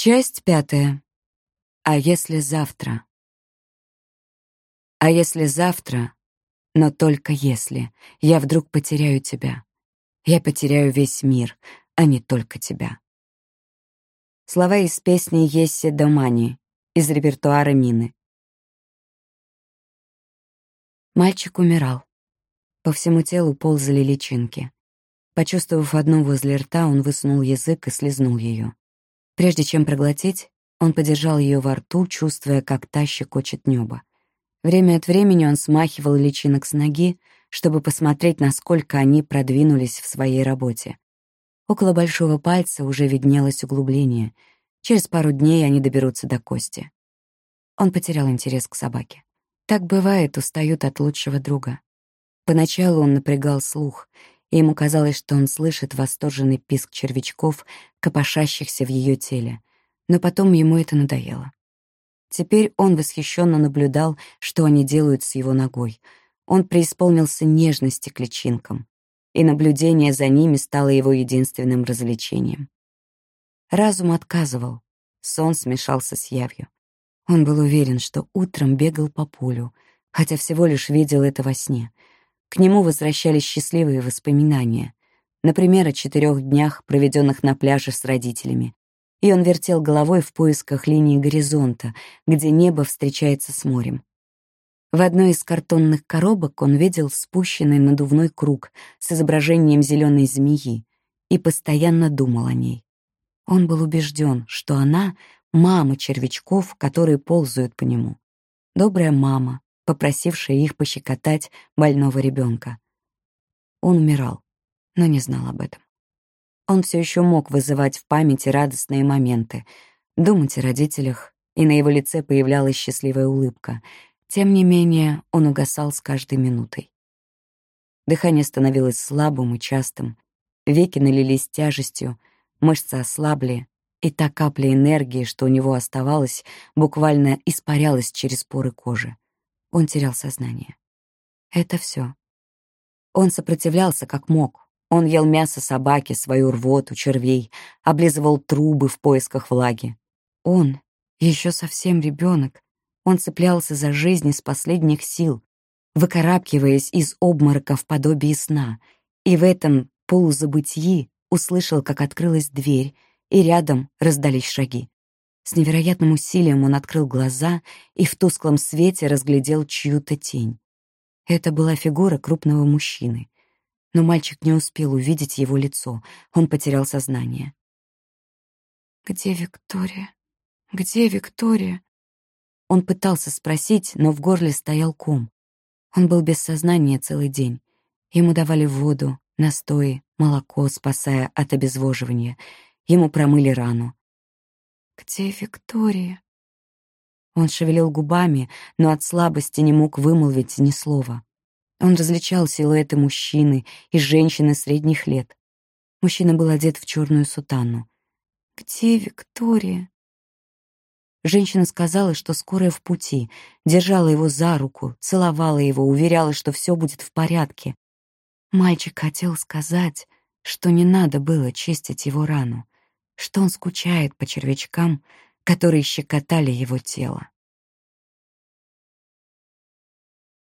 Часть пятая. А если завтра? А если завтра, но только если, я вдруг потеряю тебя. Я потеряю весь мир, а не только тебя. Слова из песни «Есси Домани» из репертуара Мины. Мальчик умирал. По всему телу ползали личинки. Почувствовав одну возле рта, он высунул язык и слезнул ее. Прежде чем проглотить, он подержал ее во рту, чувствуя, как та щекочет небо. Время от времени он смахивал личинок с ноги, чтобы посмотреть, насколько они продвинулись в своей работе. Около большого пальца уже виднелось углубление. Через пару дней они доберутся до кости. Он потерял интерес к собаке. Так бывает, устают от лучшего друга. Поначалу он напрягал слух — и ему казалось, что он слышит восторженный писк червячков, копошащихся в ее теле. Но потом ему это надоело. Теперь он восхищенно наблюдал, что они делают с его ногой. Он преисполнился нежности к личинкам, и наблюдение за ними стало его единственным развлечением. Разум отказывал, сон смешался с явью. Он был уверен, что утром бегал по полю, хотя всего лишь видел это во сне — к нему возвращались счастливые воспоминания. Например, о четырех днях, проведенных на пляже с родителями. И он вертел головой в поисках линии горизонта, где небо встречается с морем. В одной из картонных коробок он видел спущенный надувной круг с изображением зеленой змеи и постоянно думал о ней. Он был убежден, что она — мама червячков, которые ползают по нему. Добрая мама, попросившая их пощекотать больного ребенка. Он умирал, но не знал об этом. Он все еще мог вызывать в памяти радостные моменты, думать о родителях, и на его лице появлялась счастливая улыбка. Тем не менее, он угасал с каждой минутой. Дыхание становилось слабым и частым, веки налились тяжестью, мышцы ослабли, и та капля энергии, что у него оставалась, буквально испарялась через поры кожи. Он терял сознание. Это все. Он сопротивлялся как мог. Он ел мясо собаки, свою рвоту, червей, облизывал трубы в поисках влаги. Он, еще совсем ребенок, он цеплялся за жизнь из последних сил, выкарабкиваясь из обморока в подобие сна, и в этом полузабытии услышал, как открылась дверь, и рядом раздались шаги. С невероятным усилием он открыл глаза и в тусклом свете разглядел чью-то тень. Это была фигура крупного мужчины. Но мальчик не успел увидеть его лицо, он потерял сознание. «Где Виктория? Где Виктория?» Он пытался спросить, но в горле стоял ком. Он был без сознания целый день. Ему давали воду, настои, молоко, спасая от обезвоживания. Ему промыли рану. «Где Виктория?» Он шевелил губами, но от слабости не мог вымолвить ни слова. Он различал силуэты мужчины и женщины средних лет. Мужчина был одет в черную сутану. «Где Виктория?» Женщина сказала, что скорая в пути, держала его за руку, целовала его, уверяла, что все будет в порядке. Мальчик хотел сказать, что не надо было чистить его рану что он скучает по червячкам, которые щекотали его тело.